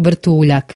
Vrtuljak